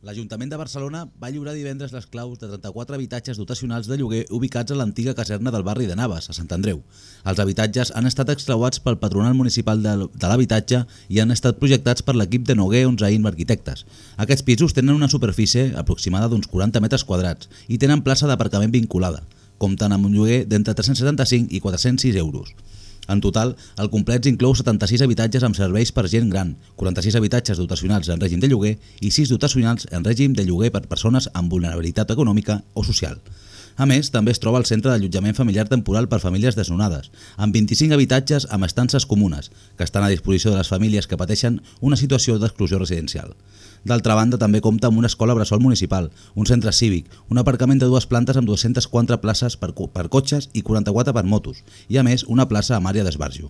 L'Ajuntament de Barcelona va lliurar divendres les claus de 34 habitatges dotacionals de lloguer ubicats a l'antiga caserna del barri de Navas, a Sant Andreu. Els habitatges han estat exclauats pel Patronal Municipal de l'Habitatge i han estat projectats per l'equip de Noguer Onzaïn Arquitectes. Aquests pisos tenen una superfície aproximada d'uns 40 metres quadrats i tenen plaça d'aparcament vinculada. Compten amb un lloguer d'entre 375 i 406 euros. En total, el complex inclou 76 habitatges amb serveis per gent gran, 46 habitatges dotacionals en règim de lloguer i 6 dotacionals en règim de lloguer per persones amb vulnerabilitat econòmica o social. A més, també es troba el centre d'allotjament familiar temporal per famílies desnonades, amb 25 habitatges amb estances comunes, que estan a disposició de les famílies que pateixen una situació d'exclusió residencial. D'altra banda, també compta amb una escola bressol municipal, un centre cívic, un aparcament de dues plantes amb 204 places per, co- per cotxes i 44 per motos, i a més una plaça amb àrea d'esbarjo.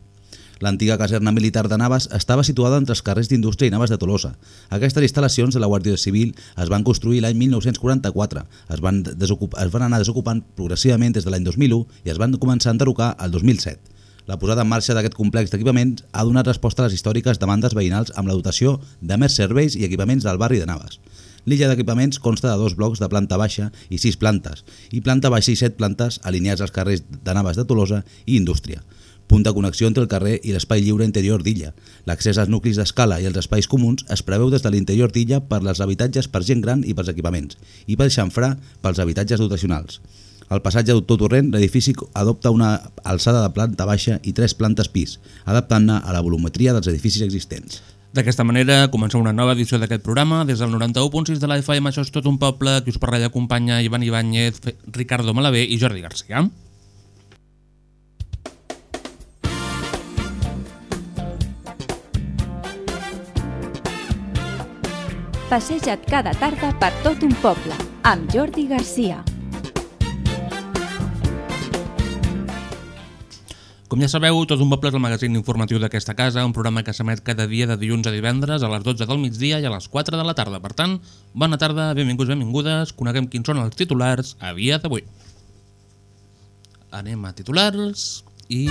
L'antiga caserna militar de Navas estava situada entre els carrers d'Indústria i Navas de Tolosa. Aquestes instal·lacions de la Guàrdia Civil es van construir l'any 1944, es van, es van anar desocupant progressivament des de l'any 2001 i es van començar a enderrocar el 2007. La posada en marxa d'aquest complex d'equipaments ha donat resposta a les històriques demandes veïnals amb la dotació de més serveis i equipaments del barri de Navas. L'illa d'equipaments consta de dos blocs de planta baixa i sis plantes, i planta baixa i set plantes alineats als carrers de Navas de Tolosa i Indústria. Punt de connexió entre el carrer i l'espai lliure interior d'illa. L'accés als nuclis d'escala i els espais comuns es preveu des de l'interior d'illa per als habitatges per gent gran i pels equipaments, i pel xamfrà pels habitatges dotacionals. Al passatge Doctor Torrent, l'edifici adopta una alçada de planta baixa i tres plantes pis, adaptant-ne a la volumetria dels edificis existents. D'aquesta manera, comença una nova edició d'aquest programa. Des del 91.6 de la FM, això és tot un poble, qui us parla i acompanya Ivan Ibáñez, Ricardo Malavé i Jordi Garcia. Passeja't cada tarda per tot un poble, amb Jordi Garcia. Com ja sabeu, Tot un poble és el magazín informatiu d'aquesta casa, un programa que s'emet cada dia de dilluns a divendres a les 12 del migdia i a les 4 de la tarda. Per tant, bona tarda, benvinguts, benvingudes, coneguem quins són els titulars a dia d'avui. Anem a titulars i...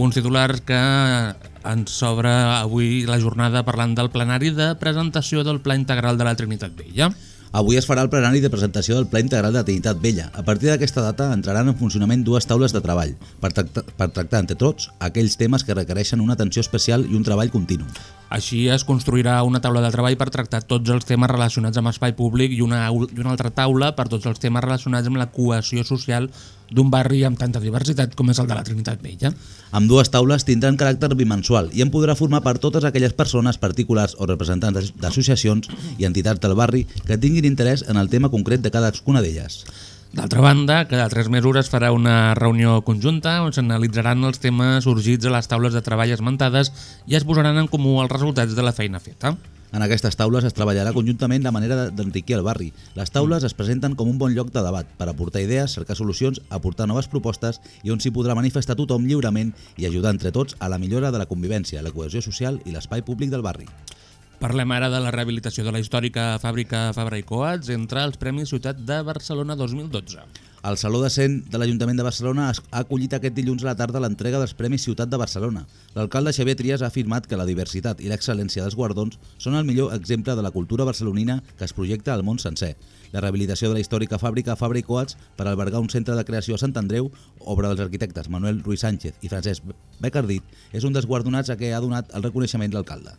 Uns titulars que ens s'obre avui la jornada parlant del plenari de presentació del Pla Integral de la Trinitat Vella. Avui es farà el plenari de presentació del Pla Integral de Trinitat Vella. A partir d'aquesta data entraran en funcionament dues taules de treball per tractar, per tractar entre tots aquells temes que requereixen una atenció especial i un treball continu. Així es construirà una taula de treball per tractar tots els temes relacionats amb espai públic i una, i una altra taula per tots els temes relacionats amb la cohesió social d'un barri amb tanta diversitat com és el de la Trinitat Vella. Amb dues taules tindran caràcter bimensual i en podrà formar part totes aquelles persones particulars o representants d'asso- d'associacions i entitats del barri que tinguin interès en el tema concret de cadascuna d'elles. D'altra banda, cada tres mesos es farà una reunió conjunta on s'analitzaran els temes sorgits a les taules de treball esmentades i es posaran en comú els resultats de la feina feta. En aquestes taules es treballarà conjuntament la manera de- d'enriquir el barri. Les taules es presenten com un bon lloc de debat per aportar idees, cercar solucions, aportar noves propostes i on s'hi podrà manifestar tothom lliurement i ajudar entre tots a la millora de la convivència, la cohesió social i l'espai públic del barri. Parlem ara de la rehabilitació de la històrica fàbrica Fabra i Coats entre els Premis Ciutat de Barcelona 2012. El Saló de Cent de l'Ajuntament de Barcelona ha acollit aquest dilluns a la tarda l'entrega dels Premis Ciutat de Barcelona. L'alcalde Xavier Trias ha afirmat que la diversitat i l'excel·lència dels guardons són el millor exemple de la cultura barcelonina que es projecta al món sencer. La rehabilitació de la històrica fàbrica Fabra i Coats per albergar un centre de creació a Sant Andreu, obra dels arquitectes Manuel Ruiz Sánchez i Francesc Becardit, és un dels guardonats a què ha donat el reconeixement l'alcalde.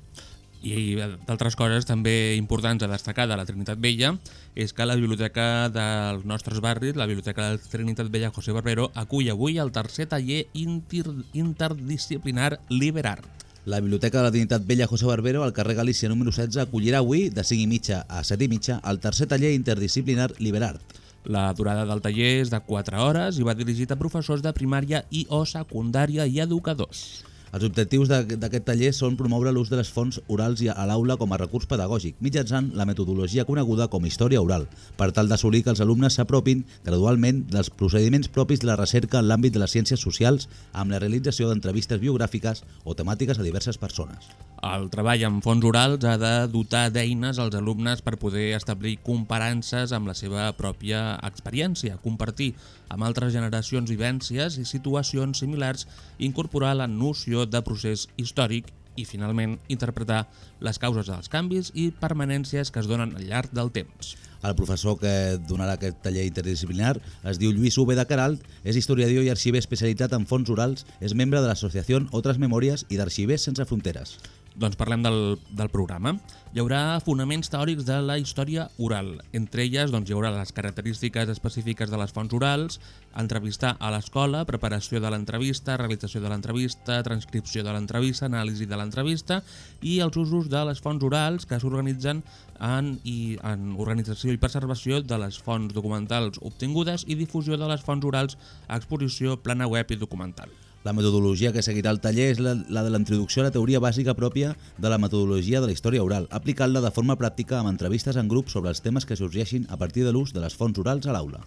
I d'altres coses també importants a destacar de la Trinitat Vella és que la biblioteca dels nostres barris, la biblioteca de la Trinitat Vella José Barbero, acull avui el tercer taller inter interdisciplinar Liberart. La Biblioteca de la Trinitat Vella José Barbero al carrer Galícia número 16 acollirà avui, de 5 i mitja a 7 i mitja, el tercer taller interdisciplinar Liberart. La durada del taller és de 4 hores i va dirigit a professors de primària i o secundària i educadors. Els objectius d'aqu- d'aquest taller són promoure l'ús de les fonts orals i a l'aula com a recurs pedagògic, mitjançant la metodologia coneguda com història oral, per tal d'assolir que els alumnes s'apropin gradualment dels procediments propis de la recerca en l'àmbit de les ciències socials amb la realització d'entrevistes biogràfiques o temàtiques a diverses persones. El treball amb fons orals ha de dotar d'eines als alumnes per poder establir comparances amb la seva pròpia experiència, compartir amb altres generacions vivències i situacions similars, incorporar la noció de procés històric i, finalment, interpretar les causes dels canvis i permanències que es donen al llarg del temps. El professor que donarà aquest taller interdisciplinar es diu Lluís Ube de Caralt, és historiador i arxiver especialitzat en fons orals, és membre de l'associació Otras Memòries i d'Arxivers Sense Fronteres. Doncs parlem del, del programa. Hi haurà fonaments teòrics de la història oral. Entre elles doncs, hi haurà les característiques específiques de les fonts orals, entrevistar a l'escola, preparació de l'entrevista, realització de l'entrevista, transcripció de l'entrevista, anàlisi de l'entrevista i els usos de les fonts orals que s'organitzen en, en organització i preservació de les fonts documentals obtingudes i difusió de les fonts orals a exposició, plana web i documental. La metodologia que seguirà el taller és la, la de la introducció a la teoria bàsica pròpia de la metodologia de la història oral, aplicant-la de forma pràctica amb entrevistes en grup sobre els temes que sorgeixin a partir de l'ús de les fonts orals a l'aula.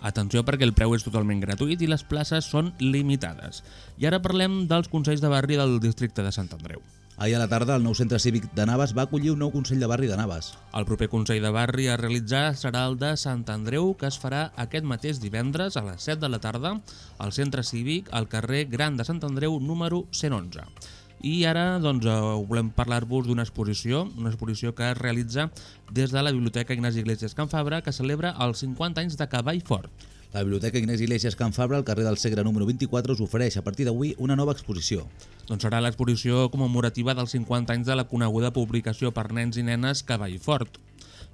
Atenció perquè el preu és totalment gratuït i les places són limitades. I ara parlem dels Consells de Barri del districte de Sant Andreu. Ahir a la tarda, el nou centre cívic de Navas va acollir un nou Consell de Barri de Navas. El proper Consell de Barri a realitzar serà el de Sant Andreu, que es farà aquest mateix divendres a les 7 de la tarda al centre cívic al carrer Gran de Sant Andreu número 111. I ara doncs, eh, volem parlar-vos d'una exposició, una exposició que es realitza des de la Biblioteca Ignasi Iglesias Can Fabra, que celebra els 50 anys de Cavall Fort. La Biblioteca Ignés Iglesias Can Fabra, al carrer del Segre número 24, us ofereix a partir d'avui una nova exposició. Doncs serà l'exposició commemorativa dels 50 anys de la coneguda publicació per nens i nenes Cavall Fort.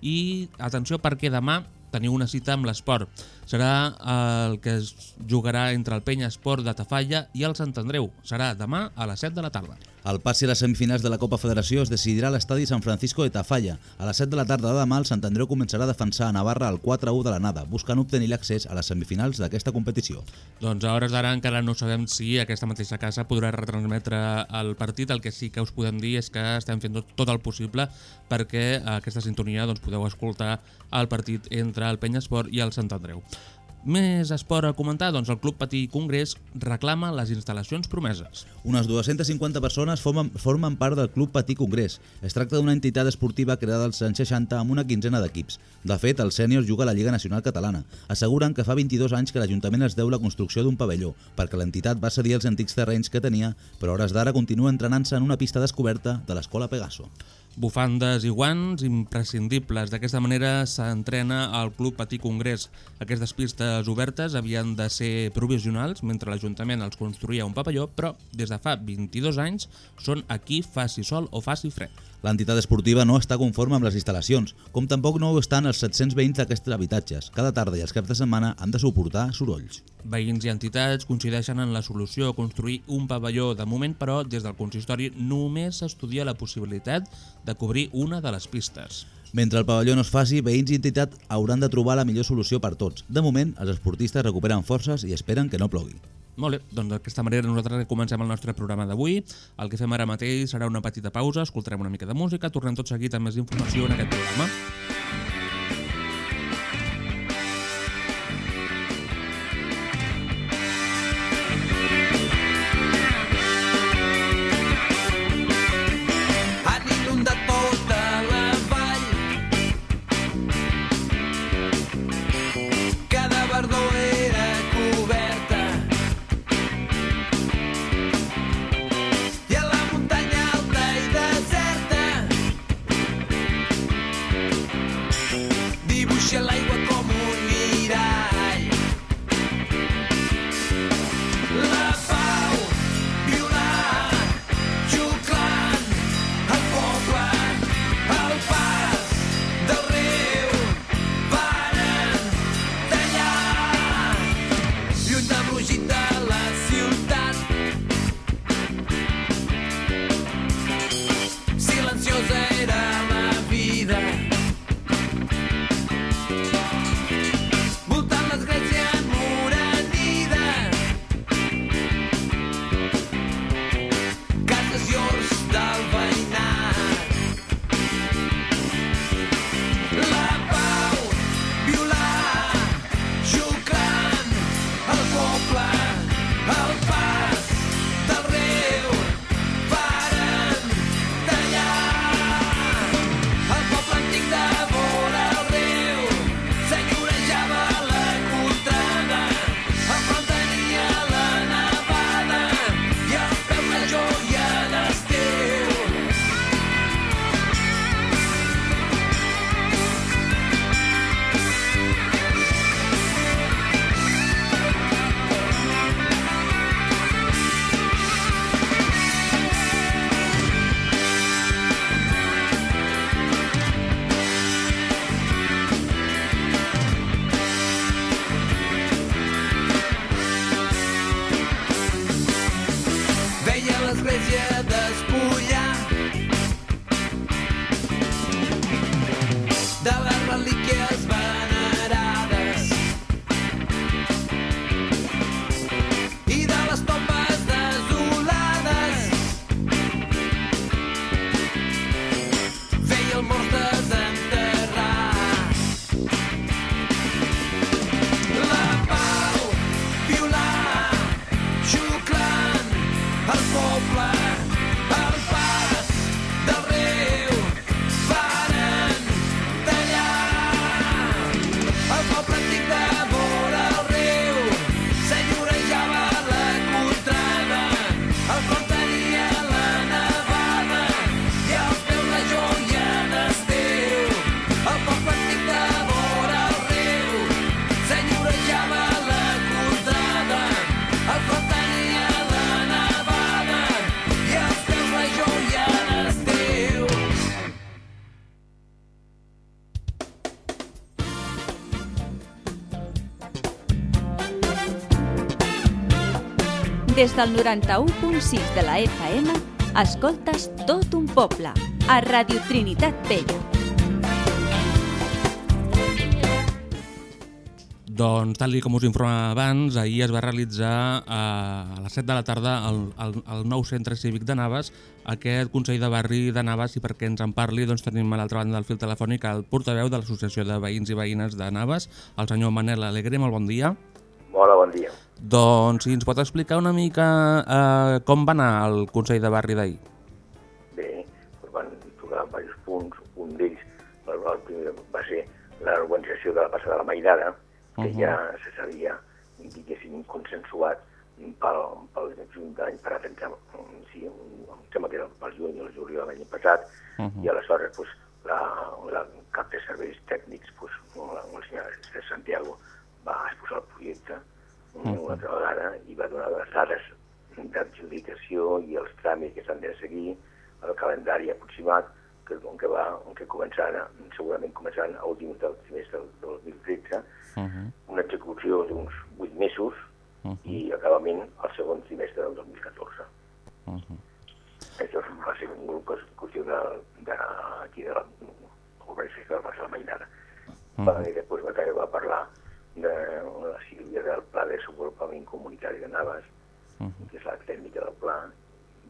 I atenció perquè demà teniu una cita amb l'esport. Serà el que es jugarà entre el Penya Esport de Tafalla i el Sant Andreu. Serà demà a les 7 de la tarda. El passi a les semifinals de la Copa Federació es decidirà a l'estadi San Francisco de Tafalla. A les 7 de la tarda de demà, el Sant Andreu començarà a defensar a Navarra el 4-1 de l'anada, buscant obtenir l'accés a les semifinals d'aquesta competició. Doncs a hores d'ara encara no sabem si aquesta mateixa casa podrà retransmetre el partit. El que sí que us podem dir és que estem fent tot, el possible perquè aquesta sintonia doncs, podeu escoltar el partit entre el Penyesport i el Sant Andreu. Més esport a comentar, doncs el Club Patí Congrés reclama les instal·lacions promeses. Unes 250 persones formen, formen part del Club Patí Congrés. Es tracta d'una entitat esportiva creada als anys 60 amb una quinzena d'equips. De fet, el sènior juga a la Lliga Nacional Catalana. Asseguren que fa 22 anys que l'Ajuntament es deu la construcció d'un pavelló, perquè l'entitat va cedir els antics terrenys que tenia, però hores d'ara continua entrenant-se en una pista descoberta de l'Escola Pegaso. Bufandes i guants imprescindibles. D'aquesta manera s'entrena al Club Patí Congrés. Aquestes pistes obertes havien de ser provisionals mentre l'Ajuntament els construïa un pavelló, però des de fa 22 anys són aquí faci sol o faci fred. L'entitat esportiva no està conforme amb les instal·lacions, com tampoc no ho estan els 700 veïns d'aquests habitatges. Cada tarda i els caps de setmana han de suportar sorolls. Veïns i entitats coincideixen en la solució a construir un pavelló. De moment, però, des del consistori només s'estudia la possibilitat de cobrir una de les pistes. Mentre el pavelló no es faci, veïns i entitat hauran de trobar la millor solució per tots. De moment, els esportistes recuperen forces i esperen que no plogui. Molt bé, doncs d'aquesta manera nosaltres comencem el nostre programa d'avui. El que fem ara mateix serà una petita pausa, escoltarem una mica de música, tornem tot seguit amb més informació en aquest programa. Des del 91.6 de la FM, escoltes tot un poble, a Radio Trinitat Vella. Doncs, tal com us informava abans, ahir es va realitzar eh, a les 7 de la tarda al, al, al nou centre cívic de Navas aquest Consell de Barri de Navas i perquè ens en parli doncs, tenim a l'altra banda del fil telefònic el portaveu de l'Associació de Veïns i Veïnes de Navas, el senyor Manel Alegre, molt bon dia. Hola, bon dia. Doncs si ens pot explicar una mica eh, com va anar el Consell de Barri d'ahir? Bé, doncs van tocar diversos punts. Un d'ells, el, el primer va ser l'organització de la passada de la Mainada, que Mhm. ja se sabia, diguéssim, consensuat pel, pel Ajuntament per atendre, sí, un- em sembla que era pel juny el juliol de l'any passat, Mhm. i aleshores pues, la, la cap de serveis tècnics, pues, la, el senyor de Santiago, va exposar el projecte una, una altra vegada i va donar les dades d'adjudicació i els tràmits que s'han de seguir, el calendari aproximat, que, que, va, que començarà, segurament començaran a últims del trimestre del 2013, Uh -huh. una execució d'uns 8 mesos Uh -huh. i acabament al segon trimestre del 2014. Uh -huh. Això va ser una qüestió de, de, aquí de l'organització de la Mainada. Mhm. Uh -huh. I després va, va parlar de la Sílvia del Pla de Desenvolupament Comunitari de Navas, Uh -huh. que és la tècnica del pla,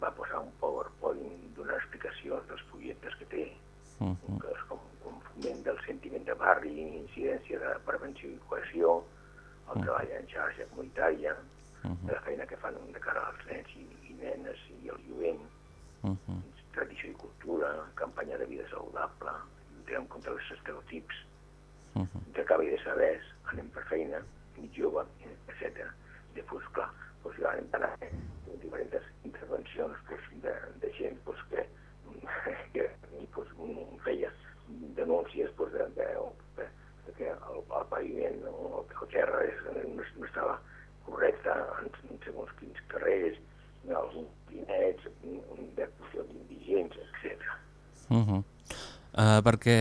va posar un PowerPoint donant explicacions dels projectes que té, Uh -huh. que és com, com foment del sentiment de barri, incidència de prevenció i cohesió, el treball en xarxa comunitària, de la feina que fan de cara als nens i, i nenes i el jovent, Uh -huh. tradició i cultura, campanya de vida saludable, lluitem contra els estereotips, Uh -huh. intercanvi de sabers, anem per feina, mig jove, etc. Després, clar, doncs ja anem anar amb diferents intervencions doncs, de, de gent doncs, que, que doncs, feia denúncies doncs, de, de, de, de que el, el paviment o el terra és, no, no estava correcte en, en segons quins carrers, alguns pinets, de qüestió d'indigents, etc. Uh -huh. Uh, perquè,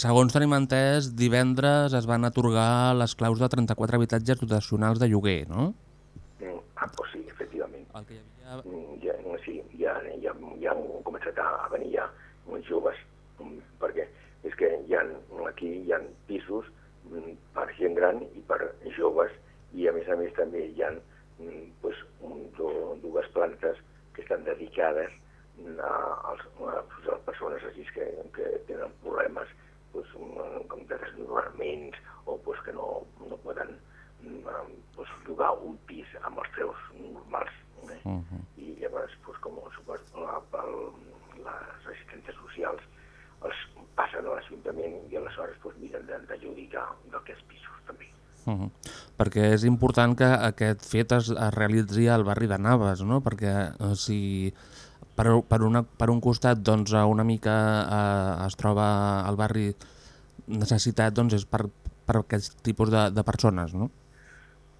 segons tenim entès, divendres es van atorgar les claus de 34 habitatges dotacionals de lloguer, no? Mm, Ah, doncs sí, efectivament. El que hi havia... Mm, ja, sí, ja, ja, ja han començat a venir ja uns joves, mm, perquè és que hi ha, aquí hi ha pisos mm, per gent gran i per joves, i a més a més també hi ha pues, un, do, dues plantes que estan dedicades a, als, a, a les persones així que, que tenen problemes pues, com de desnodraments o pues, que no, no poden mm, pues, llogar un pis amb els preus normals. Eh? Uh -huh. I llavors, pues, com supos, la, pel, les assistències socials els passen a l'Ajuntament i aleshores pues, miren de- d'adjudicar d'aquests pisos també. Uh -huh. Perquè és important que aquest fet es, es realitzi al barri de Navas, no? Perquè eh, si per, per, una, per un costat doncs, una mica eh, es troba al barri necessitat doncs, és per, per aquest tipus de, de persones, no?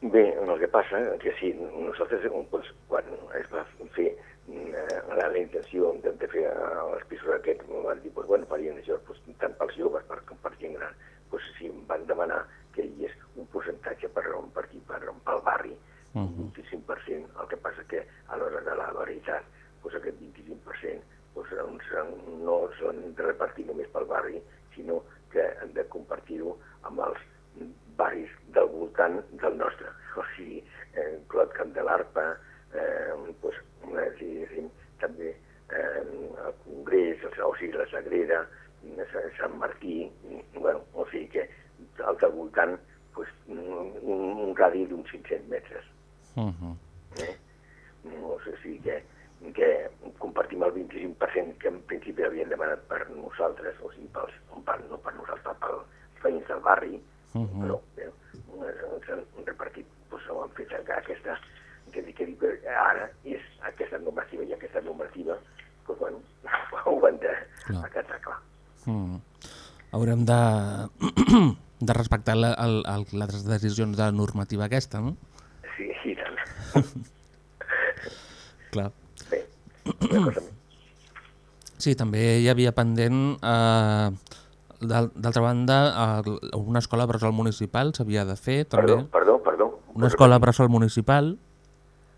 Bé, el que passa és que sí, nosaltres doncs, quan es va fer eh, la, la intenció de, de fer els pisos aquests, van dir, doncs, bueno, farien això doncs, tant pels joves per, com per gent gran. Doncs sí, van demanar que hi hagués un percentatge per, per aquí, per, pel barri, Uh un 25%, el que passa que a l'hora de la veritat doncs aquest 25% doncs, no s'han de repartir només pel barri, sinó que hem de compartir-ho amb els barris del voltant del nostre. O sigui, eh, Clot Camp de l'Arpa, eh, doncs, també eh, el Congrés, el, o sigui, la Sagrera, Sant Sant Martí, bueno, o sigui que al del voltant doncs, un, un radi d'uns 500 metres. Uh -huh. Eh? No sé si que, que compartim el 25% que en principi havien demanat per nosaltres, o sigui, pels, per, no per nosaltres, pels veïns del barri, uh -huh. però bé, s'han repartit, doncs ho han fet aquesta, que, dic- que dic ara és aquesta normativa i aquesta normativa, doncs bueno, ho han de Clar. acatar, clar. Mm. Haurem de, de respectar la, el, el, les decisions de la normativa aquesta, no? Sí, i tant. Clar. Bé, una cosa més. Sí, també hi havia pendent, eh, d'al- d'altra banda, una escola bressol municipal s'havia de fer, també. Perdó, perdó, perdó. Una escola bressol municipal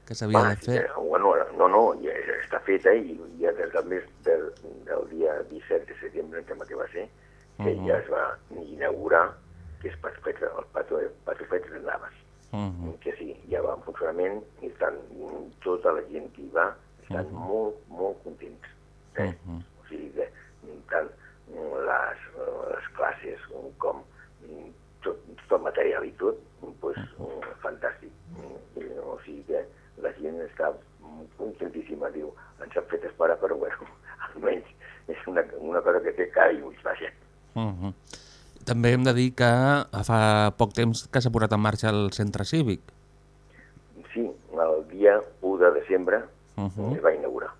que s'havia de fer. eh, Bueno, no, no, ja està feta i ja des del mes del, del dia 17 de setembre, em que va ser, que Mhm. ja es va inaugurar, que és Patufet, el Patu, Patufet de Naves, Uh que sí, ja va en funcionament i mm, tota la gent que hi va estan Mhm. molt, molt contents. Eh? Mhm. O sigui que mm, tant mm, les, eh, les classes com mm, tot, tot material i tot, pues, mm, fantàstic. Mm, i, O sigui que la gent està mm, contentíssima, diu, ens han fet esperar, però bueno, almenys és una, una cosa que té cara i ulls, vaja. -huh. També hem de dir que fa poc temps que s'ha posat en marxa el centre cívic. Sí, el dia 1 de desembre Uh es -huh. va inaugurar.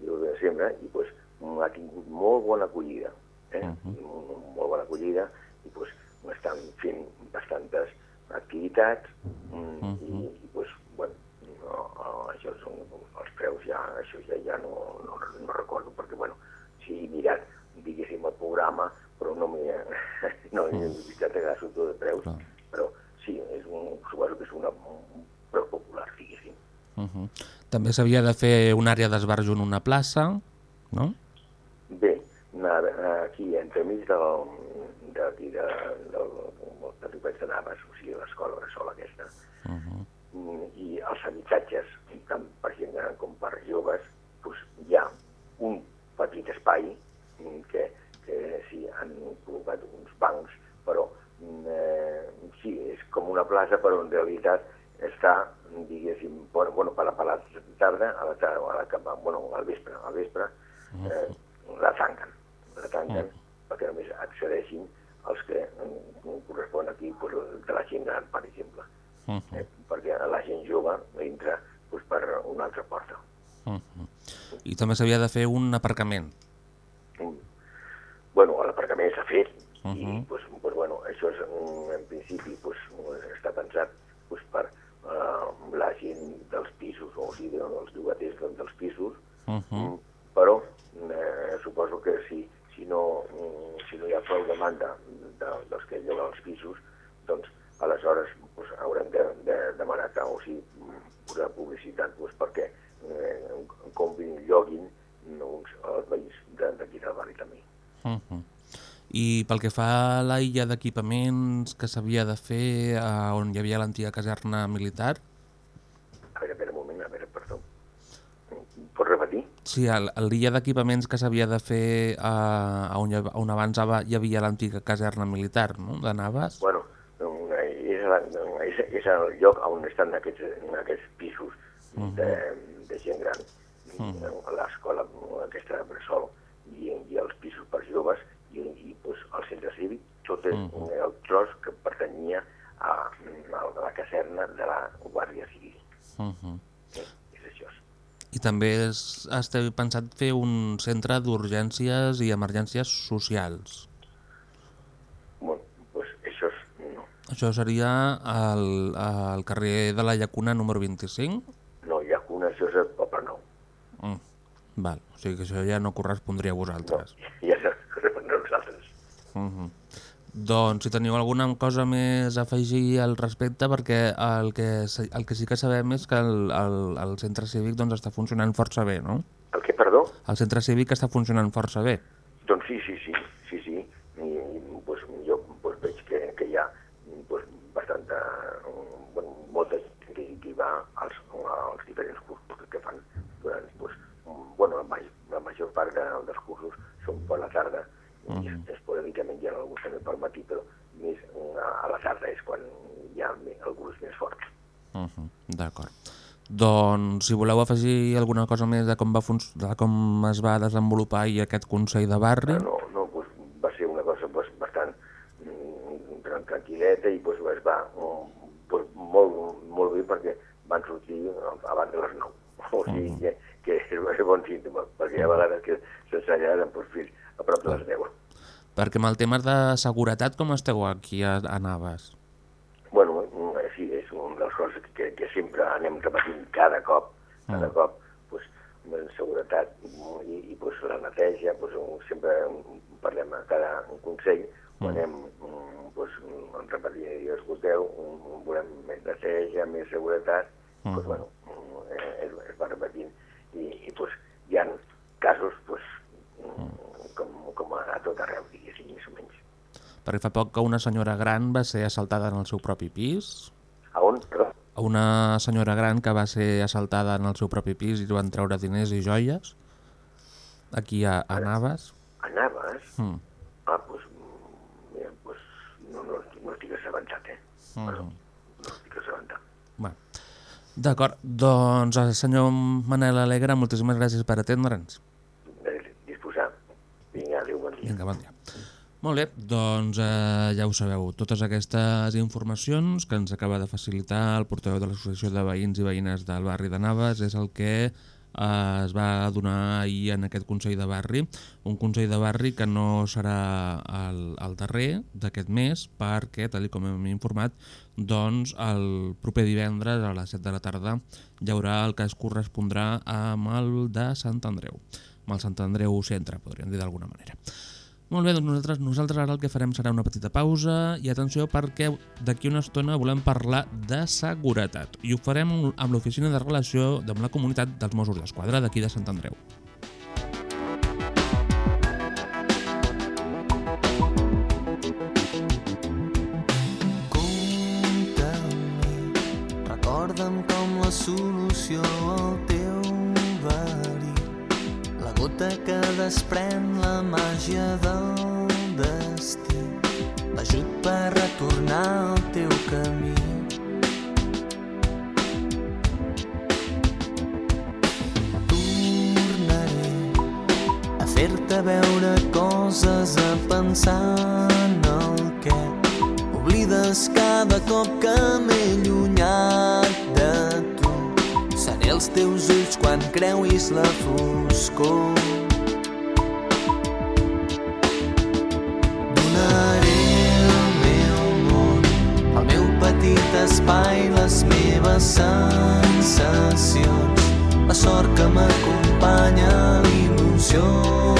El 1 de desembre i pues, ha tingut molt bona acollida. Eh? Mhm. Molt, molt bona acollida i pues, estan fent bastantes activitats mm, i, i pues, bueno, no, això són els preus ja, això ja, ja no, no, no recordo perquè bueno, sí he mirat diguéssim el programa però no m'he no he visitat a l'assumpte de preus Clar. però sí, és un, suposo que és una, un preu popular, diguéssim. Uh -huh. També s'havia de fer una àrea d'esbarjo en una plaça, no? Bé, aquí, entremig del, d'aquí de, del, del Patupet de Naves, o sigui, l'escola bressol aquesta, Uh -huh. i els habitatges, tant per gent gran com per joves, doncs hi ha un petit espai mm, que, que sí, han col·locat uns bancs, però mm, eh, sí, és com una plaça, però en realitat està, diguéssim, per, bueno, per, per la tarda, a la tarda, a la, cap- bueno, al vespre, al vespre, eh, la tanquen, la tanquen, perquè només accedeixin els que mm, correspon aquí, pues, de la gent gran, per exemple Uh eh, perquè la gent jove entra doncs, per una altra porta. -huh. I també s'havia de fer un aparcament. Mm. Bueno, l'aparcament s'ha fet i Mhm. doncs, doncs, bueno, això és, mm, en principi doncs, està pensat doncs, uh, la gent dels pisos, o sigui, dels llogaters de- dels pisos, Uh -huh. Mm, però eh, suposo que si, si, no, mm, si no hi ha prou demanda de, dels que lloguen els pisos, doncs aleshores pues, haurem de, de demanar que, o sigui, mm, posar publicitat pues, perquè eh, comprin lloguin uns, els veïns de- d'aquí del barri també. Uh -huh. I pel que fa a la illa d'equipaments que s'havia de fer a on hi havia l'antiga caserna militar, A veure, a veure, un moment, a veure, perdó. Pots repetir? sí, a l- a l'illa d'equipaments que s'havia de fer a, a on, hi, on abans hi havia l'antiga caserna militar, no?, de Navas. Bueno, eh, és, la, és, és el lloc on estan aquests, aquests pisos de, de gent gran. Uh L'escola aquesta de Bressol i, i els pisos per joves el centre cívic, tot és Mhm. el tros que pertanyia a, a la caserna de la Guàrdia Civil. Uh -huh. Eh? És això. I també es, està pensat fer un centre d'urgències i emergències socials. Bueno, pues això és... No, Això seria al, al carrer de la Llacuna número 25. no hi ha una, això és el Poble Nou. Mm. Val, o sigui que això ja no correspondria a No, vosaltres. ja s'ha. Uh -huh. Doncs si teniu alguna cosa més a afegir al respecte, perquè el que, el que sí que sabem és que el, el, el centre cívic doncs, està funcionant força bé, no? El que, perdó? El centre cívic està funcionant força bé. Doncs sí, sí, sí, sí, sí. I, i pues, jo pues, veig que, que hi ha pues, bastanta, bueno, molta gent que, que hi va als, als diferents cursos que, que fan durant, pues, bueno, la, la major part de, dels cursos són per la tarda i esporàdicament hi ha alguns també pel matí, però més mm, a, la tarda és quan hi ha el gruix més fort. Uh -huh. D'acord. Doncs, si voleu afegir alguna cosa més de com, va de com es va desenvolupar ahir aquest Consell de Barri... No, no, pues, va ser una cosa pues, bastant mm, tran- tranquil·leta i pues, es va pues, molt, molt bé perquè van sortir abans de les 9. O sigui que, que és un bon símptoma, perquè hi ha vegades que s'ensenyaran pues, fins a prop de les 10. Perquè amb el tema de seguretat, com esteu aquí a, a Navas? Bueno, mm, sí, és una de les coses que, que sempre anem repetint cada cop, cada cop, pues, en seguretat mm, i, i pues, la neteja, pues, sempre parlem a cada consell, ho anem mm, pues, mm, repetint i escolteu, mm, volem més neteja, més seguretat, pues, bueno, mm, eh, es, es va repetint i, i pues, hi ha casos pues, mm, com, com a tot arreu, diguéssim, més o menys. Perquè fa poc que una senyora gran va ser assaltada en el seu propi pis. A on? A una senyora gran que va ser assaltada en el seu propi pis i li van treure diners i joies. Aquí a, a Navas. a Navas, Mm. Ah, pues, mm, mira, pues no, no, no estic assabentat, eh? Mm. Bueno, no estic assabentat. Bueno. D'acord, doncs eh, senyor Manel Alegre, moltíssimes gràcies per atendre'ns. Eh, Disposar. Vinga, adéu, bon dia. Vinga, bon dia. Molt bé, doncs eh, ja ho sabeu, totes aquestes informacions que ens acaba de facilitar el portaveu de l'Associació de Veïns i Veïnes del barri de Navas és el que eh, es va donar ahir en aquest Consell de Barri, un Consell de Barri que no serà el, el darrer d'aquest mes perquè, tal com hem informat, doncs el proper divendres a les 7 de la tarda hi haurà el que es correspondrà amb el de Sant Andreu, amb el Sant Andreu Centre, podríem dir d'alguna manera. Molt bé, doncs nosaltres, nosaltres ara el que farem serà una petita pausa i atenció perquè d'aquí una estona volem parlar de seguretat i ho farem amb l'oficina de relació amb la comunitat dels Mossos d'Esquadra d'aquí de Sant Andreu. Compta'm, recorda'm com la solució al. La gota que desprèn la màgia del destí. L'ajut per retornar al teu camí. Tornaré a fer-te veure coses, a pensar en el què. Oblides cada cop que creuis la foscor. Donaré el meu món, el meu petit espai, les meves sensacions, la sort que m'acompanya, l'il·lusió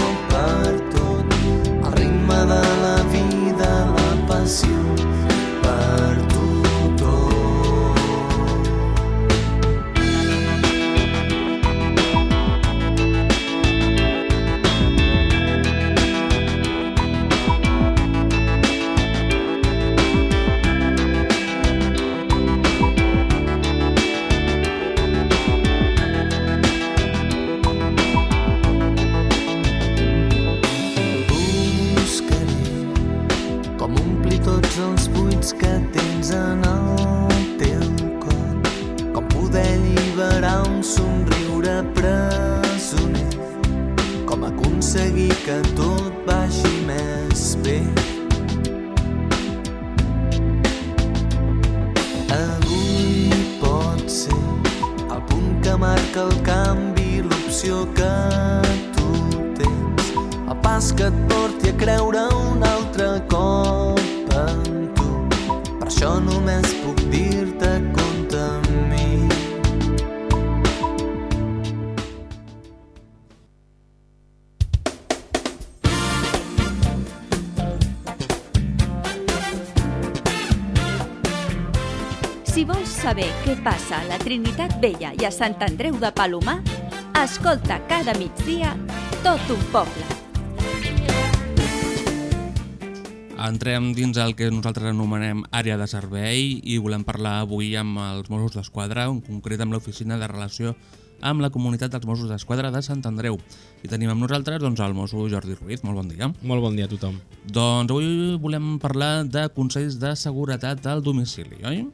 Per això només puc dir-te compta amb mi. Si vols saber què passa a la Trinitat Vella i a Sant Andreu de Palomar, Escolta cada migdia tot un poble. Entrem dins el que nosaltres anomenem àrea de servei i volem parlar avui amb els Mossos d'Esquadra, en concret amb l'oficina de relació amb la comunitat dels Mossos d'Esquadra de Sant Andreu. I tenim amb nosaltres doncs, el mosso Jordi Ruiz. Molt bon dia. Molt bon dia a tothom. Doncs avui volem parlar de consells de seguretat al domicili, oi?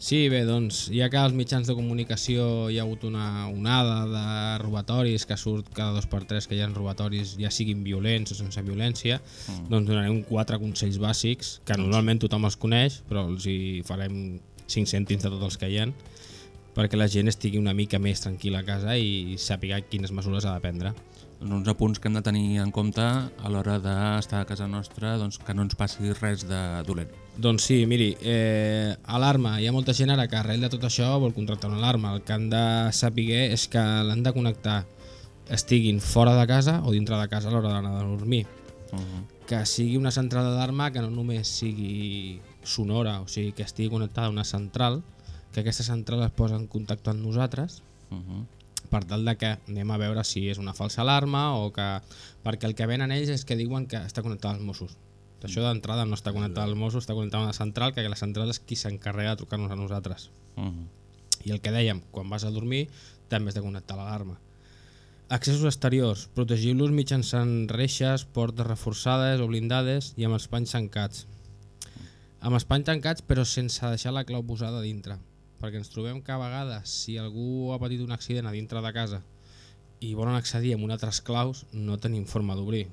Sí, bé, doncs, ja que als mitjans de comunicació hi ha hagut una onada de robatoris que surt cada dos per tres que hi ha robatoris, ja siguin violents o sense violència, mm. doncs donarem quatre consells bàsics, que normalment tothom els coneix, però els hi farem cinc cèntims de tots els que hi ha, perquè la gent estigui una mica més tranquil·la a casa i sàpiga quines mesures ha de prendre. Uns apunts que hem de tenir en compte a l'hora d'estar a casa nostra, doncs que no ens passi res de dolent. Doncs sí, miri, eh, alarma. Hi ha molta gent ara que arrel de tot això vol contractar una alarma. El que han de saber és que l'han de connectar estiguin fora de casa o dintre de casa a l'hora d'anar a dormir. Uh -huh. Que sigui una central d'alarma que no només sigui sonora, o sigui, que estigui connectada a una central, que aquesta central es posa en contacte amb nosaltres Uh -huh. Per tal de que anem a veure si és una falsa alarma o que... Perquè el que venen ells és que diuen que està connectat als Mossos. Això d'entrada no està connectat als Mossos, està connectat a una central, que la central és qui s'encarrega de trucar-nos a nosaltres. Uh -huh. I el que dèiem, quan vas a dormir, també has de connectar l'alarma. Accessos exteriors. Protegiu-los mitjançant reixes, portes reforçades o blindades i amb els panys tancats. Amb els panys tancats però sense deixar la clau posada a dintre. Perquè ens trobem que a vegades si algú ha patit un accident a dintre de casa i volen accedir amb altres claus, no tenim forma d'obrir.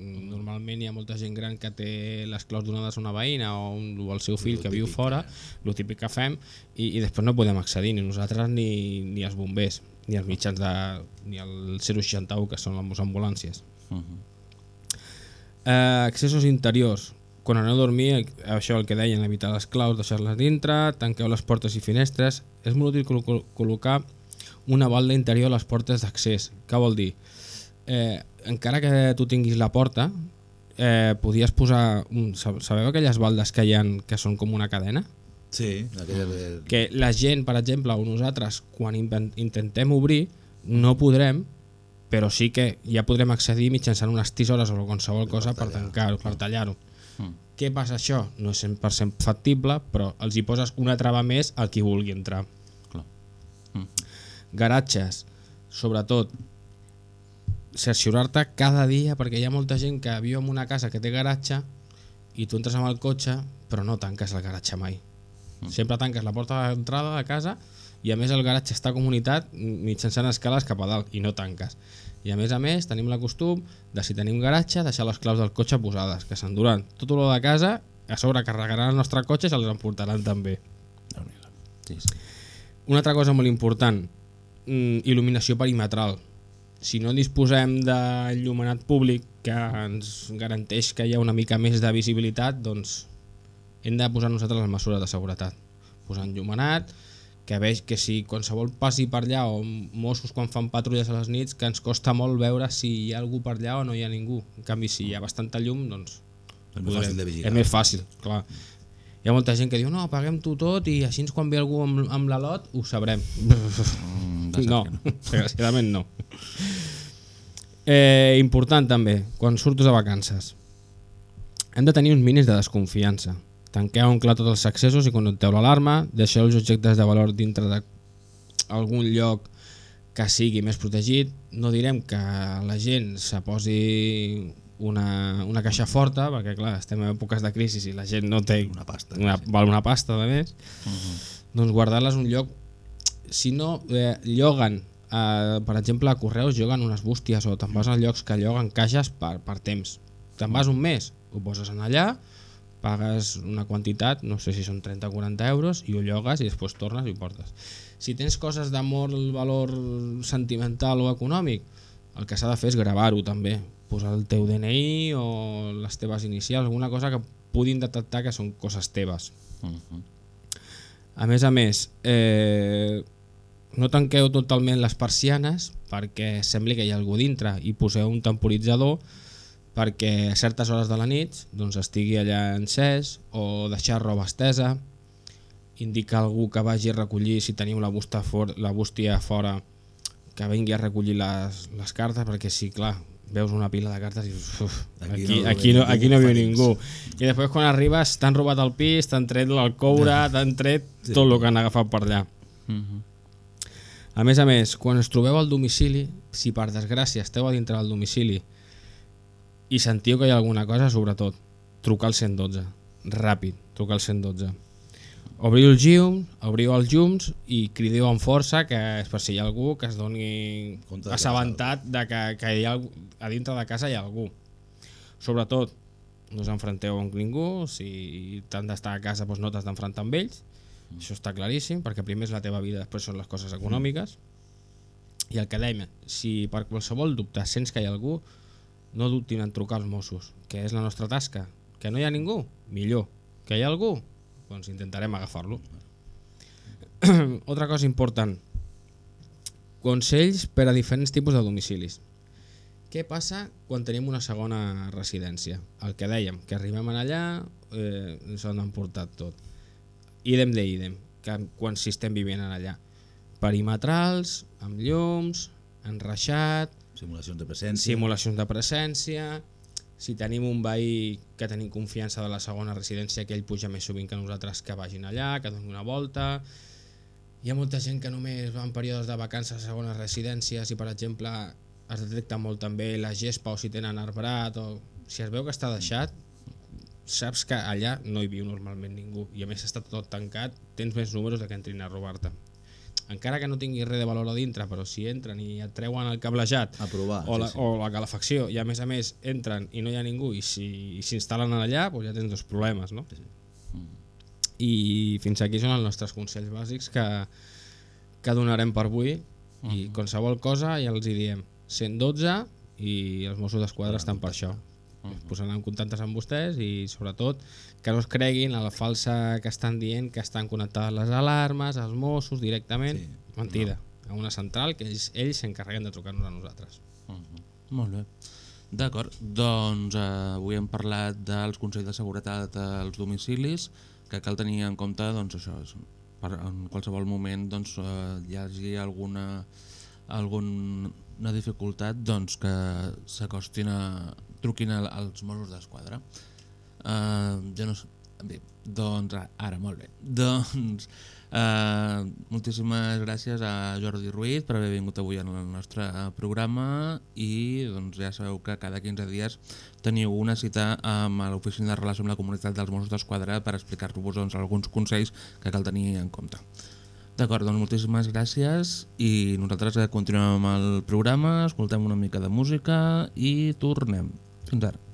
Normalment hi ha molta gent gran que té les claus donades a una veïna o, un, o el seu fill Lo que viu típic, fora, el típic que fem, i, i després no podem accedir, ni nosaltres ni, ni els bombers, ni els mitjans de... ni el 061, que són les ambulàncies. Uh -huh. Eh, accessos interiors. Quan aneu a dormir, això el que deien, evitar les claus, deixar-les dintre, tanqueu les portes i finestres. És molt útil col col col·locar una balda interior a les portes d'accés. Què vol dir? Eh, encara que tu tinguis la porta, eh, podies posar... Un, sab- sabeu aquelles baldes que hi ha que són com una cadena? Sí, aquella que la gent, per exemple, o nosaltres, quan intentem obrir, no podrem, però sí que ja podrem accedir mitjançant unes tisores o qualsevol cosa per tancar-ho, per tallar-ho. Mm. Què passa això? No és 100% factible, però els hi poses una trava més al qui vulgui entrar. Clar. Mm. Garatges, sobretot, cerciorar-te cada dia, perquè hi ha molta gent que viu en una casa que té garatge i tu entres amb el cotxe, però no tanques el garatge mai. Sempre tanques la porta d'entrada de casa i a més el garatge està comunitat mitjançant escales cap a dalt i no tanques. I a més a més tenim la costum de si tenim garatge deixar les claus del cotxe posades, que s'enduran tot olor de casa, a sobre carregaran el nostre cotxe i se'ls emportaran també. Sí, sí. Una altra cosa molt important, mm, il·luminació perimetral. Si no disposem d'enllumenat públic que ens garanteix que hi ha una mica més de visibilitat, doncs hem de posar nosaltres les mesures de seguretat. Posar enllumenat, que veig que si qualsevol passi per allà o Mossos quan fan patrulles a les nits que ens costa molt veure si hi ha algú per allà o no hi ha ningú. En canvi, si hi ha bastanta llum, doncs És més fàcil de vigilar. és més fàcil, clar. Hi ha molta gent que diu, no, apaguem-ho tot i així quan ve algú amb, amb la lot ho sabrem. Mm, no. desgraciadament no. Eh, important també, quan surtos de vacances. Hem de tenir uns mínims de desconfiança. Tanqueu en clar tots els accessos i connecteu l'alarma, deixeu els objectes de valor dintre d'algun lloc que sigui més protegit. No direm que la gent se posi una, una caixa forta, perquè clar, estem en èpoques de crisi i la gent no té Una pasta. una, val una pasta de més, doncs guardar-les un lloc si no eh, lloguen eh, per exemple a Correus lloguen unes bústies o te'n vas a llocs que lloguen caixes per, per temps te'n vas un mes, ho poses en allà pagues una quantitat no sé si són 30 o 40 euros i ho llogues i després tornes i ho portes. Si tens coses de molt valor sentimental o econòmic el que s'ha de fer és gravar-ho també. Posar el teu DNI o les teves inicials alguna cosa que puguin detectar que són coses teves. Mhm. a més a més, eh, no tanqueu totalment les persianes perquè sembli que hi ha algú dintre i poseu un temporitzador perquè a certes hores de la nit doncs, estigui allà encès o deixar roba estesa, indicar a algú que vagi a recollir si teniu la bústia, for la bústia fora que vingui a recollir les, les cartes, perquè sí, clar, veus una pila de cartes i uf, Aquí aquí, no aquí, no, aquí no viu ningú. I després quan arribes t'han robat el pis, t'han tret l'alcoure, t'han tret Sí. tot el que han agafat per allà. A més a més, quan us trobeu al domicili, si per desgràcia esteu a dintre del domicili i sentiu que hi ha alguna cosa, sobretot, trucar al 112. Ràpid, trucar al 112. Obriu els llums, obriu els llums i crideu amb força que és per si hi ha algú que es doni Compte assabentat de que, que hi ha, algú- a dintre de casa hi ha algú. Sobretot, no us enfronteu amb ningú, si t'han d'estar a casa doncs no t'has d'enfrontar amb ells, això està claríssim, perquè primer és la teva vida, després són les coses econòmiques. I el que dèiem, si per qualsevol dubte sents que hi ha algú, no dubtin en trucar als Mossos, que és la nostra tasca. Que no hi ha ningú? Millor. Que hi ha algú? Doncs intentarem agafar-lo. Otra cosa important. Consells per a diferents tipus de domicilis. Què passa quan tenim una segona residència? El que dèiem, que arribem allà, eh, ens han emportat tot. Idem de idem, que quan si estem vivint allà. Perimetrals, amb llums, enreixat, Simulacions de presència. simulacions de presència, si tenim un veí que tenim confiança de la segona residència que ell puja més sovint que nosaltres que vagin allà, que donin una volta. Hi ha molta gent que només va en períodes de vacances a segones residències i per exemple es detecta molt també la gespa o si tenen arbrat o si es veu que està deixat saps que allà no hi viu normalment ningú i a més està tot tancat tens més números de que entrin a robar-te encara que no tinguis res de valor a dintre però si entren i et treuen el cablejat A provar, o, la, sí, sí. o la calefacció i a més a més entren i no hi ha ningú i si s'instal·len allà doncs ja tens dos problemes no? i fins aquí són els nostres consells bàsics que, que donarem per avui. I qualsevol cosa ja els hi diem 112 i els Mossos d'Esquadra estan per això. Es posaran en contacte amb vostès i sobretot que no es creguin a la falsa que estan dient que estan connectades les alarmes, els Mossos directament, Sí. mentida a una central que ells ells s'encarreguen de trucar-nos a nosaltres Molt bé. D'acord, doncs eh, avui hem parlat dels consells de seguretat als domicilis, que cal tenir en compte doncs, això, és, per, en qualsevol moment doncs, eh, hi hagi alguna, alguna dificultat doncs, que s'acostin a truquin als Mossos d'Esquadra. Uh, jo no bé, doncs ara, molt bé. Doncs uh, moltíssimes gràcies a Jordi Ruiz per haver vingut avui el nostre programa i doncs ja sabeu que cada 15 dies teniu una cita amb l'Oficina de Relació amb la Comunitat dels Mossos d'Esquadra per explicar-vos doncs, alguns consells que cal tenir en compte. D'acord, doncs moltíssimes gràcies i nosaltres continuem amb el programa, escoltem una mica de música i tornem. Fins ara.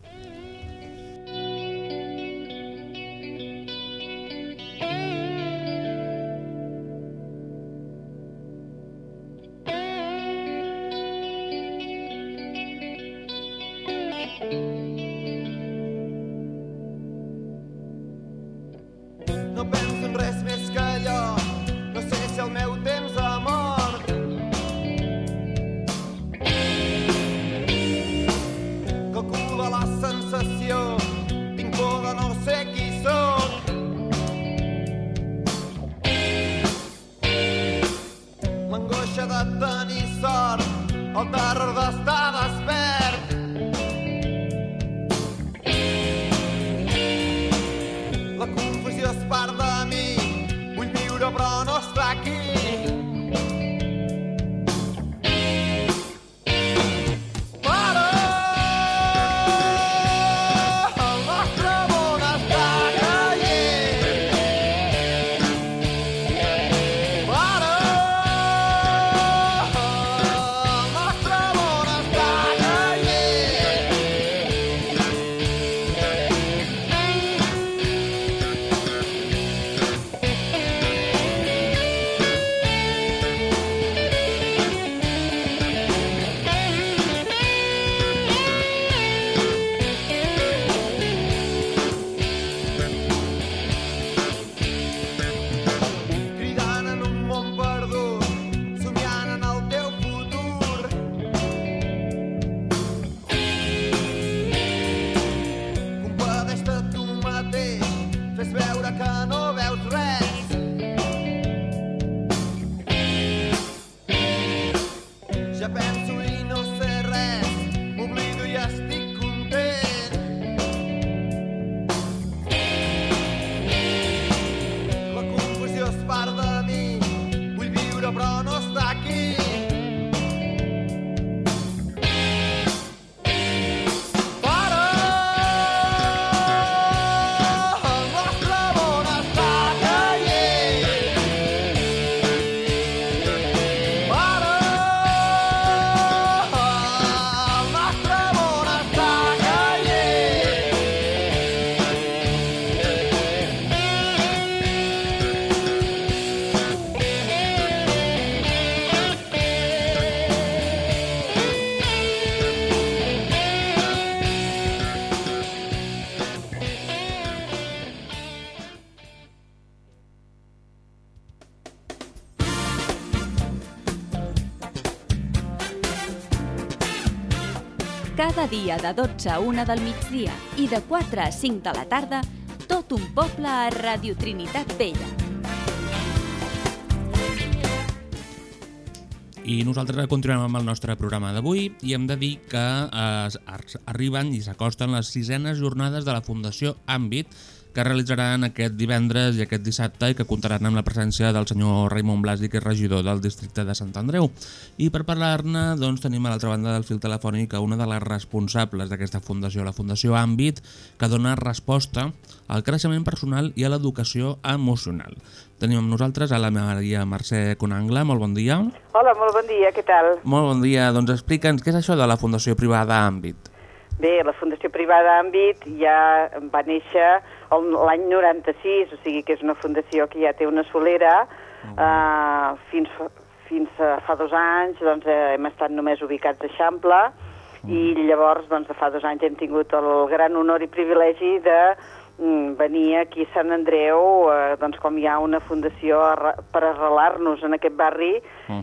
Dia de 12 a 1 del migdia i de 4 a 5 de la tarda, tot un poble a Radio Trinitat Vella. I nosaltres continuem amb el nostre programa d'avui i hem de dir que eh, ar- arriben i s'acosten les sisenes jornades de la Fundació Àmbit que es realitzaran aquest divendres i aquest dissabte i que comptaran amb la presència del senyor Raimon Blasi, que és regidor del districte de Sant Andreu. I per parlar-ne doncs, tenim a l'altra banda del fil telefònic a una de les responsables d'aquesta fundació, la Fundació Àmbit, que dona resposta al creixement personal i a l'educació emocional. Tenim amb nosaltres a la Maria Mercè Conangla. Molt bon dia. Hola, molt bon dia, què tal? Molt bon dia. Doncs explica'ns què és això de la Fundació Privada Àmbit. Bé, la Fundació Privada Àmbit ja va néixer l'any 96, o sigui que és una fundació que ja té una solera. Uh, fins, fa- fins a fa dos anys doncs, eh, hem estat només ubicats a Eixample i llavors doncs, de fa dos anys hem tingut el gran honor i privilegi de venir aquí a Sant Andreu, eh, doncs com hi ha una fundació per arrelar-nos en aquest barri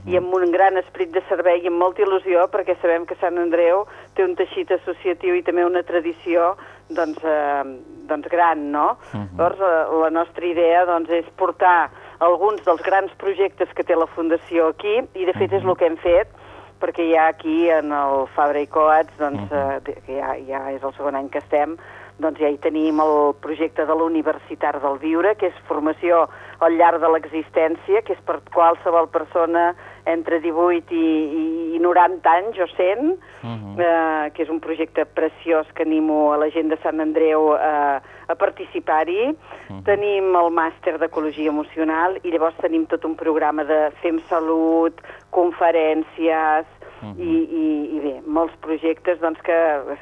i amb un gran esperit de servei i amb molta il·lusió perquè sabem que Sant Andreu té un teixit associatiu i també una tradició doncs, eh, doncs gran, no? Llavors, eh, la nostra idea doncs, és portar alguns dels grans projectes que té la Fundació aquí i de fet és el que hem fet perquè ja aquí en el Fabra i Coats, doncs, eh, de- que ja, ja és el segon any que estem, doncs ja hi tenim el projecte de l'Universitat del Viure, que és formació al llarg de l'existència, que és per qualsevol persona entre 18 i, i 90 anys o 100, eh, que és un projecte preciós que animo a la gent de Sant Andreu eh, a participar-hi. Tenim el màster d'Ecologia Emocional i llavors tenim tot un programa de Fem Salut, conferències, i, i, i bé, molts projectes doncs, que eh,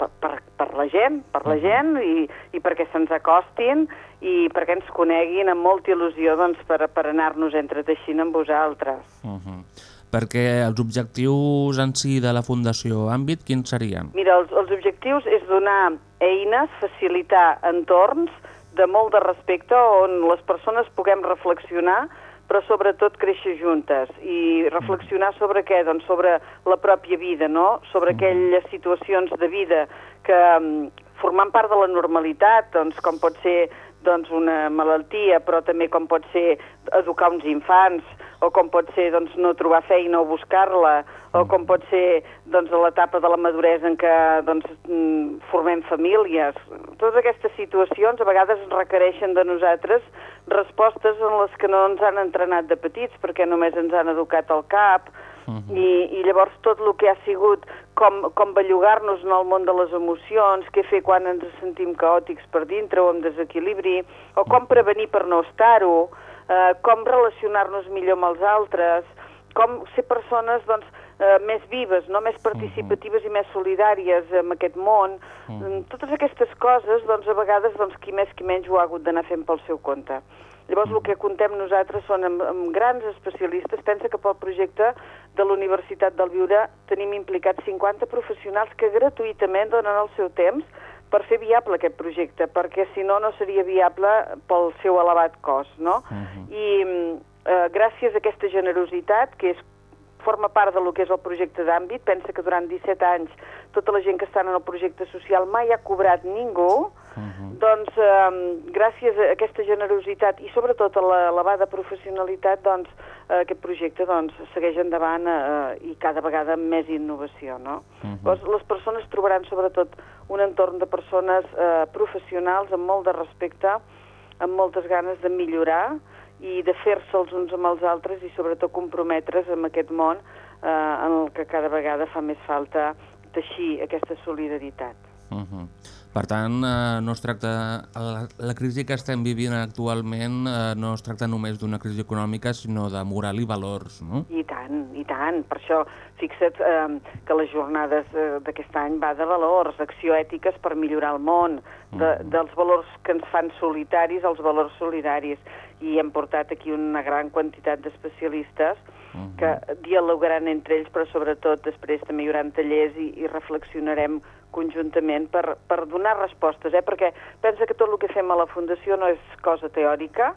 per, per, per la gent, per la gent i, i perquè se'ns acostin i perquè ens coneguin amb molta il·lusió doncs, per, per anar-nos entreteixint amb vosaltres. Uh -huh. Perquè els objectius en si de la Fundació Àmbit, quins serien? Mira, els, els objectius és donar eines, facilitar entorns de molt de respecte on les persones puguem reflexionar però sobretot créixer juntes i reflexionar sobre què? Doncs sobre la pròpia vida, no? Sobre aquelles situacions de vida que, mm, formant part de la normalitat, doncs com pot ser doncs, una malaltia, però també com pot ser educar uns infants, o com pot ser doncs, no trobar feina o buscar-la, o com pot ser doncs, l'etapa de la maduresa en què doncs, mm, formem famílies. Totes aquestes situacions a vegades requereixen de nosaltres respostes en les que no ens han entrenat de petits, perquè només ens han educat al cap, i, i llavors tot el que ha sigut com, com bellugar-nos en el món de les emocions, què fer quan ens sentim caòtics per dintre o amb desequilibri, o com prevenir per no estar-ho, eh, com relacionar-nos millor amb els altres, com ser persones doncs, eh, més vives, no més participatives i més solidàries amb aquest món. Mm. Totes aquestes coses, doncs, a vegades, doncs, qui més qui menys ho ha hagut d'anar fent pel seu compte. Llavors, el que contem nosaltres són amb, amb grans especialistes. Pensa que pel projecte de la Universitat del Viure tenim implicats 50 professionals que gratuïtament donen el seu temps per fer viable aquest projecte, perquè si no, no seria viable pel seu elevat cost, no? I mm, eh, gràcies a aquesta generositat, que és forma part de lo que és el projecte d'àmbit, pensa que durant 17 anys tota la gent que està en el projecte social mai ha cobrat ningú, doncs eh, gràcies a aquesta generositat i sobretot a l'elevada professionalitat, doncs eh, aquest projecte doncs, segueix endavant eh, i cada vegada amb més innovació, no? Llavors, les persones trobaran sobretot un entorn de persones eh, professionals amb molt de respecte, amb moltes ganes de millorar i de fer-se els uns amb els altres i sobretot comprometre's amb aquest món eh, en el que cada vegada fa més falta teixir aquesta solidaritat. Uh -huh. Per tant, eh, no es tracta... La, la crisi que estem vivint actualment eh, no es tracta només d'una crisi econòmica, sinó de moral i valors, no? I tant, i tant. Per això, fixa't eh, que les jornades eh, d'aquest any va de valors, acció ètiques per millorar el món, de, dels valors que ens fan solitaris als valors solidaris. I hem portat aquí una gran quantitat d'especialistes que dialogaran entre ells, però sobretot després també hi haurà tallers i, i reflexionarem conjuntament per, per donar respostes, eh? perquè pensa que tot el que fem a la Fundació no és cosa teòrica,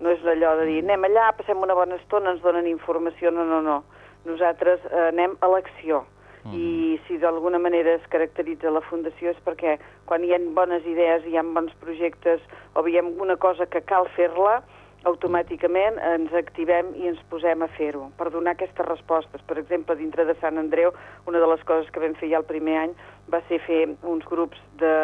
no és allò de dir anem allà, passem una bona estona, ens donen informació, no, no, no. Nosaltres eh, anem a l'acció I si d'alguna manera es caracteritza la Fundació és perquè quan hi ha bones idees, hi ha bons projectes o veiem una cosa que cal fer-la, automàticament ens activem i ens posem a fer-ho, per donar aquestes respostes. Per exemple, dintre de Sant Andreu, una de les coses que vam fer ja el primer any va ser fer uns grups de,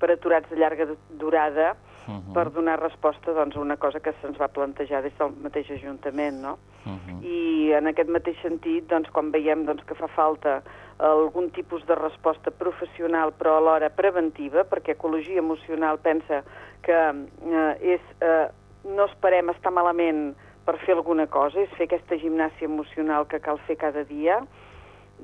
per aturats de llarga durada uh -huh. per donar resposta doncs, a una cosa que se'ns va plantejar des del mateix Ajuntament, no? Uh -huh. I en aquest mateix sentit, doncs, quan veiem doncs, que fa falta algun tipus de resposta professional però alhora preventiva, perquè ecologia emocional pensa que eh, és... Eh, no esperem estar malament per fer alguna cosa, és fer aquesta gimnàsia emocional que cal fer cada dia,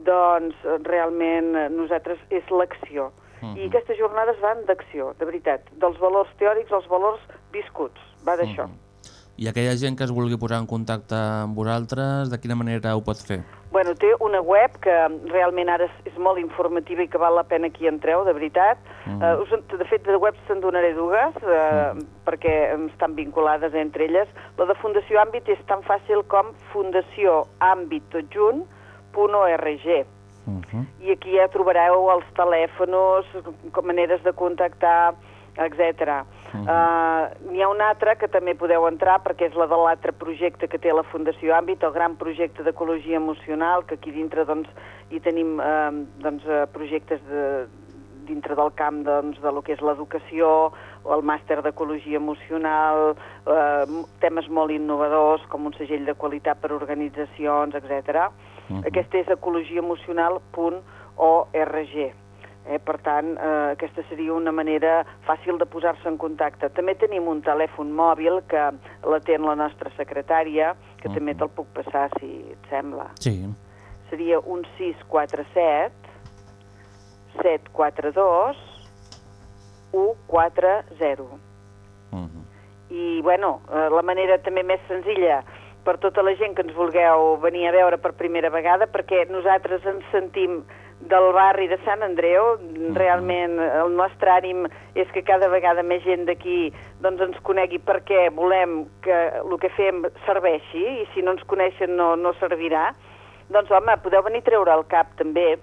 doncs realment eh, nosaltres és l'acció. Uh -huh. I aquestes jornades van d'acció, de veritat, dels valors teòrics als valors viscuts, va d'això. Uh -huh. I aquella gent que es vulgui posar en contacte amb vosaltres, de quina manera ho pot fer? Bueno, té una web que realment ara és, molt informativa i que val la pena que hi entreu, de veritat. -huh. uh, us, de fet, de webs te'n donaré dues, uh, -huh. perquè estan vinculades entre elles. La de Fundació Àmbit és tan fàcil com fundacióàmbitotjunt.org. Uh -huh. I aquí ja trobareu els telèfons, maneres de contactar, etc. Uh -huh. uh, N'hi ha una altra que també podeu entrar perquè és la de l'altre projecte que té la Fundació Àmbit, el gran projecte d'ecologia emocional, que aquí dintre doncs, hi tenim uh, doncs, uh, projectes de, dintre del camp doncs, de lo que és l'educació, el màster d'ecologia emocional, eh, temes molt innovadors com un segell de qualitat per organitzacions, etc. Uh -huh. Aquesta és ecologiaemocional.org. Eh, per tant, eh, aquesta seria una manera fàcil de posar-se en contacte. També tenim un telèfon mòbil que l'atén la nostra secretària, que uh -huh. també te'l puc passar, si et sembla. Sí. Seria un 647 742 140. Uh -huh. I, bueno, eh, la manera també més senzilla per tota la gent que ens vulgueu venir a veure per primera vegada, perquè nosaltres ens sentim del barri de Sant Andreu. Realment el nostre ànim és que cada vegada més gent d'aquí doncs, ens conegui perquè volem que el que fem serveixi i si no ens coneixen no, no servirà. Doncs home, podeu venir a treure el cap també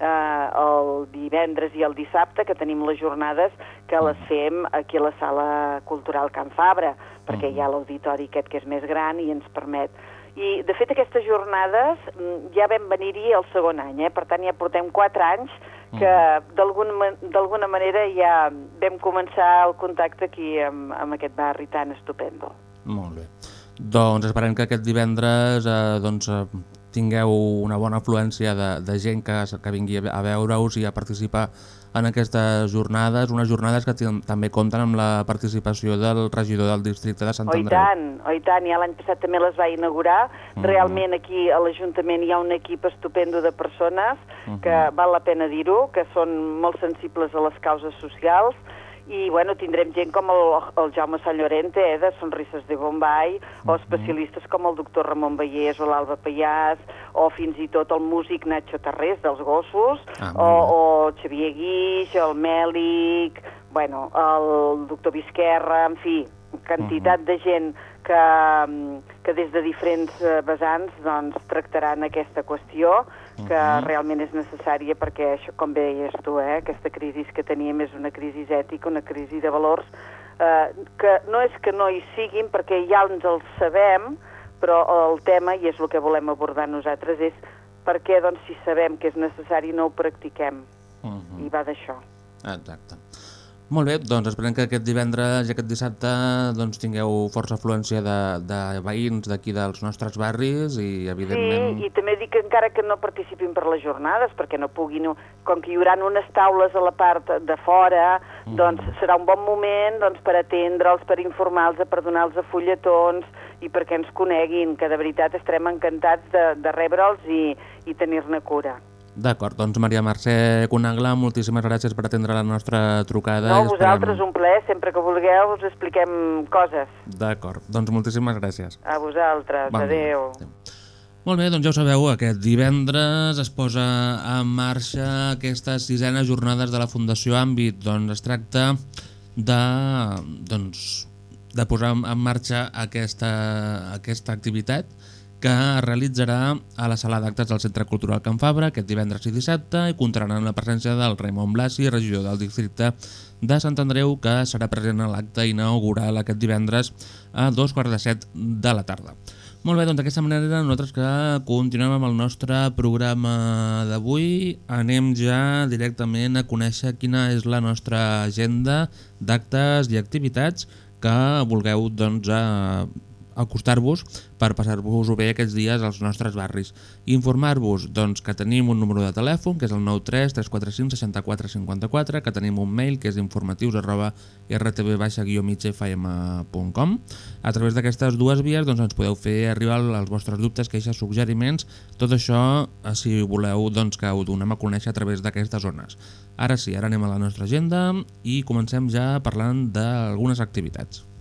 eh, el divendres i el dissabte, que tenim les jornades que les fem aquí a la sala cultural Can Fabra, perquè hi ha l'auditori aquest que és més gran i ens permet i, de fet, aquestes jornades mm, ja vam venir-hi el segon any, eh? per tant ja portem quatre anys que d'alguna manera ja vam començar el contacte aquí amb, amb aquest barri tan estupendo. Molt bé. Doncs esperem que aquest divendres eh, doncs, eh, tingueu una bona afluència de, de gent que, que vingui a veure-us i a participar en aquestes jornades, unes jornades que també compten amb la participació del regidor del districte de Sant Oh, i Andreu. tant, oh, i tant, ja l'any passat també les va inaugurar. Mhm. Realment aquí a l'Ajuntament hi ha un equip estupendo de persones que Mhm. val la pena dir-ho, que són molt sensibles a les causes socials i bueno, tindrem gent com el, el Jaume Sant Llorente, eh, de Sonrises de Bombay, Mhm. o especialistes com el doctor Ramon Vallès o l'Alba Pallàs, o fins i tot el músic Nacho Tarrés dels Gossos, Ah, o, o Xavier Guix, el Mèlic, bueno, el doctor Visquerra, en fi, quantitat de gent que, mm, que des de diferents eh, vessants doncs, tractaran aquesta qüestió que realment és necessària perquè, això, com deies tu, eh, aquesta crisi que teníem és una crisi ètica, una crisi de valors, eh, que no és que no hi siguin perquè ja ens els sabem, però el tema, i és el que volem abordar nosaltres, és per què, doncs, si sabem que és necessari, no ho practiquem. Mhm. I va d'això. Exacte. Molt bé, doncs esperem que aquest divendres i aquest dissabte doncs, tingueu força afluència de, de veïns d'aquí dels nostres barris i evidentment... Sí, i també dic que encara que no participin per les jornades, perquè no puguin, com que hi haurà unes taules a la part de fora, Mm. doncs serà un bon moment doncs, per atendre'ls, per informar-los, per donar-los fulletons i perquè ens coneguin, que de veritat estarem encantats de, de rebre'ls i, i tenir-ne cura. D'acord, doncs Maria Mercè Conagla, moltíssimes gràcies per atendre la nostra trucada. No, vosaltres un plaer, sempre que vulgueu us expliquem coses. D'acord, doncs moltíssimes gràcies. A vosaltres, Bon dia. adeu. Molt bé, doncs ja ho sabeu, aquest divendres es posa en marxa aquestes sisenes jornades de la Fundació Àmbit. Doncs es tracta de, doncs, de posar en marxa aquesta, aquesta activitat que es realitzarà a la sala d'actes del Centre Cultural Can Fabra aquest divendres i dissabte i comptaran amb la presència del Raimon Blasi, regidor del districte de Sant Andreu, que serà present a l'acte inaugural aquest divendres a dos quarts de set de la tarda. Molt bé, doncs d'aquesta manera nosaltres que continuem amb el nostre programa d'avui. Anem ja directament a conèixer quina és la nostra agenda d'actes i activitats que vulgueu doncs, a acostar-vos per passar-vos-ho bé aquests dies als nostres barris. Informar-vos doncs, que tenim un número de telèfon, que és el 93 345 64 54, que tenim un mail, que és informatius arroba rtb-migfm.com. A través d'aquestes dues vies doncs, ens podeu fer arribar els vostres dubtes, queixes, suggeriments, tot això, eh, si voleu, doncs, que ho donem a conèixer a través d'aquestes zones. Ara sí, ara anem a la nostra agenda i comencem ja parlant d'algunes activitats.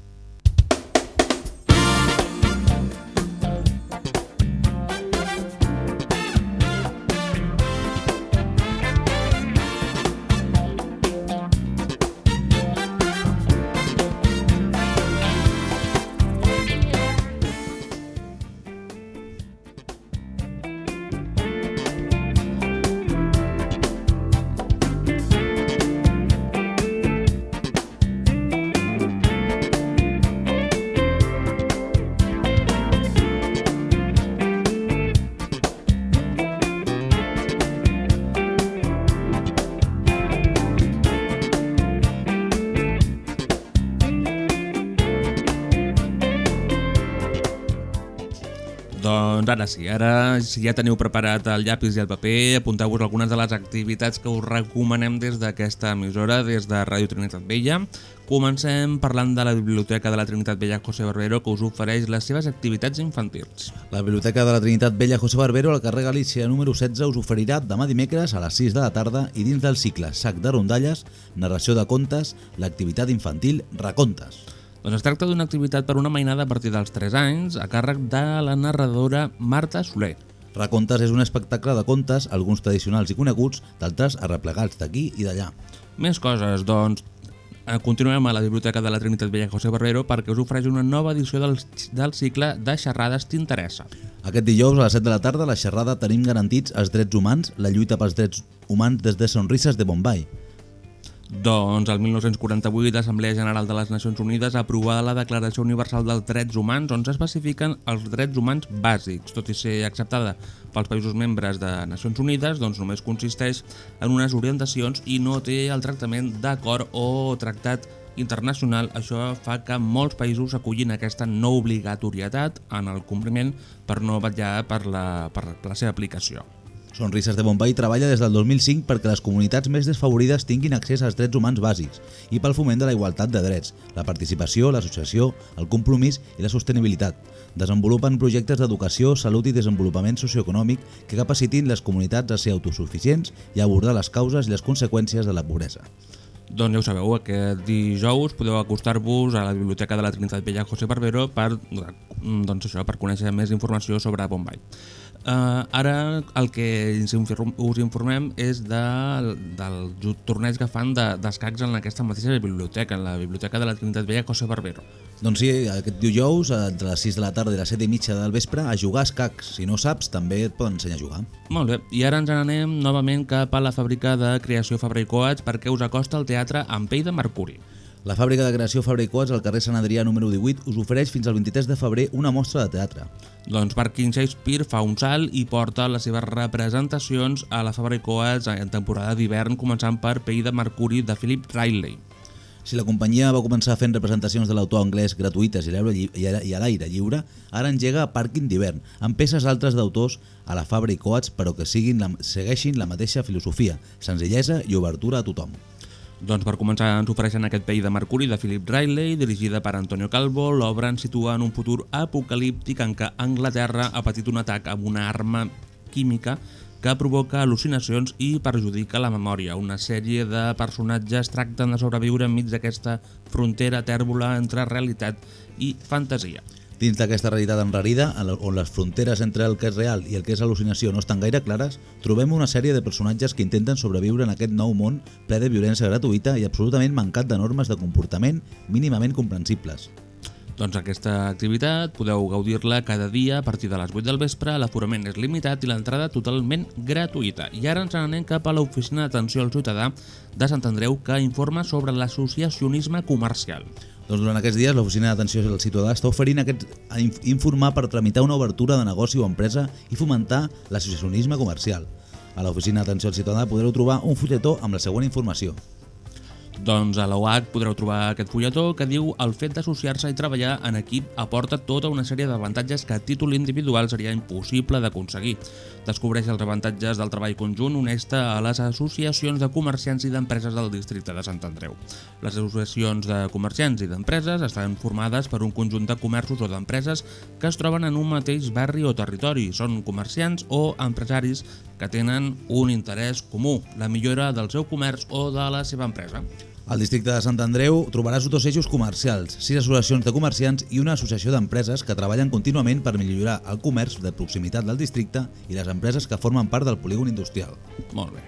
Ara sí, ara si ja teniu preparat el llapis i el paper, apunteu-vos algunes de les activitats que us recomanem des d'aquesta emissora, des de Ràdio Trinitat Vella. Comencem parlant de la Biblioteca de la Trinitat Vella José Barbero, que us ofereix les seves activitats infantils. La Biblioteca de la Trinitat Vella José Barbero, al carrer Galícia número 16, us oferirà demà dimecres a les 6 de la tarda i dins del cicle Sac de rondalles, narració de contes, l'activitat infantil Racontes. Doncs es tracta d'una activitat per una mainada a partir dels 3 anys, a càrrec de la narradora Marta Soler. Racontes és un espectacle de contes, alguns tradicionals i coneguts, d'altres arreplegats d'aquí i d'allà. Més coses, doncs, eh, continuem a la Biblioteca de la Trinitat Vella José Barbero perquè us ofereix una nova edició del, del cicle de xerrades T'interessa. Aquest dijous a les 7 de la tarda a la xerrada tenim garantits els drets humans, la lluita pels drets humans des de Sonrises de Bombay. Doncs el 1948 l'Assemblea General de les Nacions Unides aprovà la Declaració Universal dels Drets Humans on s'especifiquen els drets humans bàsics. Tot i ser acceptada pels països membres de Nacions Unides, doncs només consisteix en unes orientacions i no té el tractament d'acord o tractat internacional. Això fa que molts països acullin aquesta no obligatorietat en el compliment per no vetllar per la, per la seva aplicació. Sonrises de Bombay treballa des del 2005 perquè les comunitats més desfavorides tinguin accés als drets humans bàsics i pel foment de la igualtat de drets, la participació, l'associació, el compromís i la sostenibilitat. Desenvolupen projectes d'educació, salut i desenvolupament socioeconòmic que capacitin les comunitats a ser autosuficients i a abordar les causes i les conseqüències de la pobresa. Doncs ja ho sabeu, aquest dijous podeu acostar-vos a la Biblioteca de la Trinitat Vella José Barbero per, doncs això, per conèixer més informació sobre Bombay. Uh, ara el que us informem és de, del torneig que fan de- d'escacs en aquesta mateixa biblioteca, en la Biblioteca de la Trinitat Vella José Barbero. Doncs sí, aquest dijous, entre les 6 de la tarda i les 7 i mitja del vespre, a jugar a escacs. Si no saps, també et poden ensenyar a jugar. Molt bé, i ara ens n'anem novament cap a la fàbrica de creació Fabra i Coats perquè us acosta el teatre amb pell de mercuri. La fàbrica de creació Coats al carrer Sant Adrià número 18 us ofereix fins al 23 de febrer una mostra de teatre. Doncs Parking Shakespeare fa un salt i porta les seves representacions a la Coats en temporada d'hivern començant per Pell de Mercuri de Philip Riley. Si la companyia va començar fent representacions de l'autor anglès gratuïtes i a l'aire lliure, ara engega Parking d'hivern, amb peces altres d'autors a la Fabra i Coats però que siguin la, segueixin la mateixa filosofia, senzillesa i obertura a tothom. Doncs per començar ens ofereixen aquest pell de Mercuri de Philip Riley, dirigida per Antonio Calvo. L'obra ens situa en un futur apocalíptic en què Anglaterra ha patit un atac amb una arma química que provoca al·lucinacions i perjudica la memòria. Una sèrie de personatges tracten de sobreviure enmig d'aquesta frontera tèrbola entre realitat i fantasia. Dins d'aquesta realitat enrarida, on les fronteres entre el que és real i el que és al·lucinació no estan gaire clares, trobem una sèrie de personatges que intenten sobreviure en aquest nou món ple de violència gratuïta i absolutament mancat de normes de comportament mínimament comprensibles. Doncs aquesta activitat podeu gaudir-la cada dia a partir de les 8 del vespre, l'aforament és limitat i l'entrada totalment gratuïta. I ara ens n'anem cap a l'oficina d'atenció al ciutadà de Sant Andreu que informa sobre l'associacionisme comercial. Doncs durant aquests dies l'Oficina d'Atenció al Ciutadà està oferint aquest, informar per tramitar una obertura de negoci o empresa i fomentar l'associacionisme comercial. A l'Oficina d'Atenció al Ciutadà podreu trobar un fulletó amb la següent informació. Doncs a l'OAC podreu trobar aquest fulletó que diu el fet d'associar-se i treballar en equip aporta tota una sèrie d'avantatges que a títol individual seria impossible d'aconseguir. Descobreix els avantatges del treball conjunt honesta a les associacions de comerciants i d'empreses del districte de Sant Andreu. Les associacions de comerciants i d'empreses estan formades per un conjunt de comerços o d'empreses que es troben en un mateix barri o territori. Són comerciants o empresaris que tenen un interès comú, la millora del seu comerç o de la seva empresa. Al districte de Sant Andreu trobaràs dos eixos comercials, sis associacions de comerciants i una associació d'empreses que treballen contínuament per millorar el comerç de proximitat del districte i les empreses que formen part del polígon industrial. Molt bé.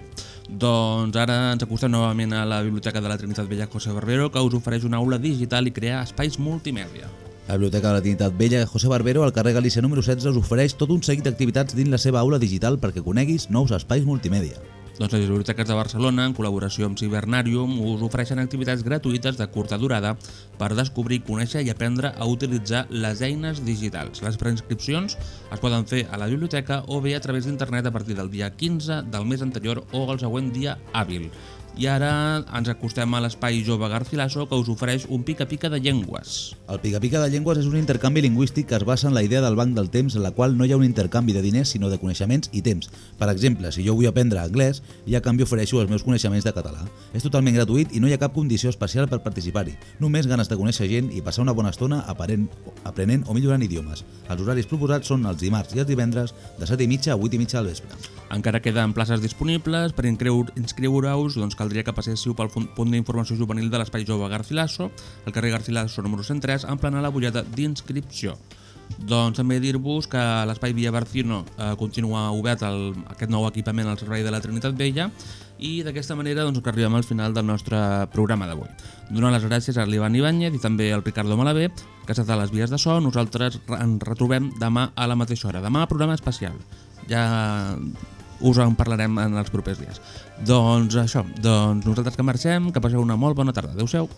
Doncs ara ens acostem novament a la Biblioteca de la Trinitat Vella José Barbero que us ofereix una aula digital i crear espais multimèdia. La Biblioteca de la Trinitat Vella José Barbero al carrer Galícia número 16 us ofereix tot un seguit d'activitats dins la seva aula digital perquè coneguis nous espais multimèdia. Doncs les biblioteques de Barcelona, en col·laboració amb Cibernarium, us ofereixen activitats gratuïtes de curta durada per descobrir, conèixer i aprendre a utilitzar les eines digitals. Les preinscripcions es poden fer a la biblioteca o bé a través d'internet a partir del dia 15 del mes anterior o el següent dia hàbil. I ara ens acostem a l'espai Jove Garcilaso que us ofereix un pica-pica de llengües. El pica-pica de llengües és un intercanvi lingüístic que es basa en la idea del banc del temps en la qual no hi ha un intercanvi de diners sinó de coneixements i temps. Per exemple, si jo vull aprendre anglès i a canvi ofereixo els meus coneixements de català. És totalment gratuït i no hi ha cap condició especial per participar-hi. Només ganes de conèixer gent i passar una bona estona aprenent, aprenent o millorant idiomes. Els horaris proposats són els dimarts i els divendres de 7 i mitja a 8 i mitja del vespre. Encara queden places disponibles, per inscriure- inscriure-us doncs caldria que passéssiu pel punt d'informació juvenil de l'Espai Jove Garcilaso, al carrer Garcilaso número 103, en plena la butlleta d'inscripció. Doncs també dir-vos que l'Espai Via Barcino eh, continua obert el, aquest nou equipament al servei de la Trinitat Vella i d'aquesta manera doncs, que arribem al final del nostre programa d'avui. Donar les gràcies a l'Ivan Ibáñez i també al Ricardo Malavé, que ha estat les vies de so. Nosaltres re- ens retrobem demà a la mateixa hora. Demà programa especial. Ja us en parlarem en els propers dies. Doncs això, doncs nosaltres que marxem, que passeu una molt bona tarda. Adéu-siau.